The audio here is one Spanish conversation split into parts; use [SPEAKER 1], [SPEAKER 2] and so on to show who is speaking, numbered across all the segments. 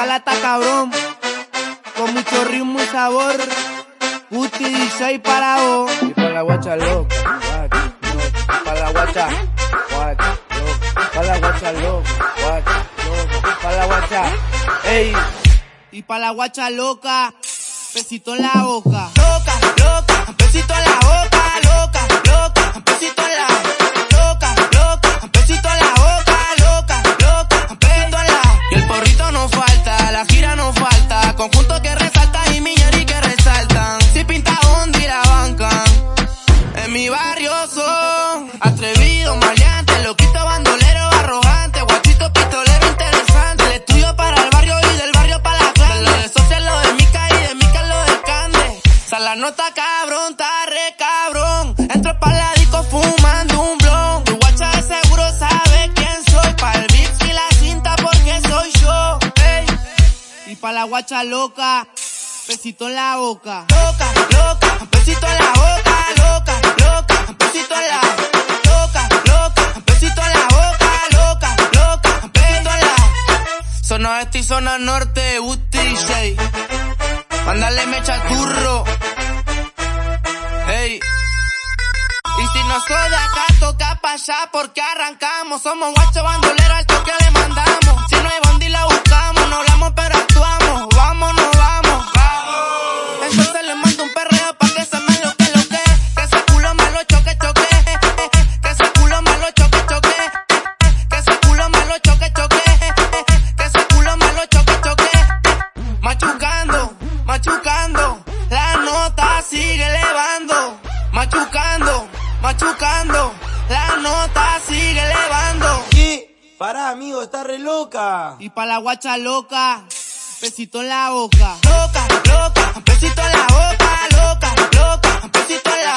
[SPEAKER 1] salata cabrón, con mucho ritmo y sabor. Guti DJ para vos.
[SPEAKER 2] Y para la guacha loca, para la guacha, para la guacha loca, para la guacha, ey.
[SPEAKER 1] Y para la guacha loca, besito en la boca.
[SPEAKER 3] Loca, loca, la nota cabrón, está re cabrón. Entro pa' la disco fumando un blon. Tu guacha de seguro sabe quién soy. Pa' el beat y la cinta porque soy yo. Ey.
[SPEAKER 1] Y pa' la guacha loca, besito en la boca.
[SPEAKER 3] Loca, loca, besito en la boca, loca, loca, besito en la loca, loca, besito en la boca, loca, loca, besito en la Zona este y zona norte, Uti. Mándale mecha curro. Y si no soy de acá, toca pa' allá porque arrancamos. Somos guachos bandoleros al toque le mandamos. Si no hay bondi la buscamos, no hablamos pero actuamos. Vamos, no vamos. Entonces le mando un perreo pa' que se me lo que lo que. Que ese culo me lo choque, choque. Que ese culo me lo choque, choque. Que ese culo me lo choque, choque. Que ese culo me lo choque, choque. Machucando. Machucando, machucando. La nota sigue elevando.
[SPEAKER 2] ¿Qué? Pará, amigo, está re loca.
[SPEAKER 1] Y pa' la guacha loca, besito en la boca.
[SPEAKER 3] Loca, loca, besito en la boca, loca, loca, besito en la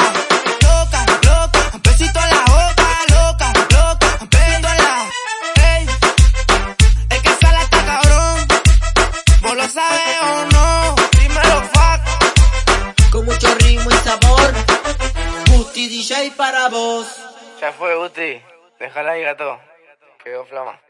[SPEAKER 3] loca, loca, besito en la boca, loca, loca, besito en la Ey, es que sale está cabrón, vos lo sabes o no, dímelo fuck.
[SPEAKER 4] Con mucho ritmo y sabor, DJ para vos.
[SPEAKER 2] Ya fue, Guti. Déjala ahí, gato. Quedó flama.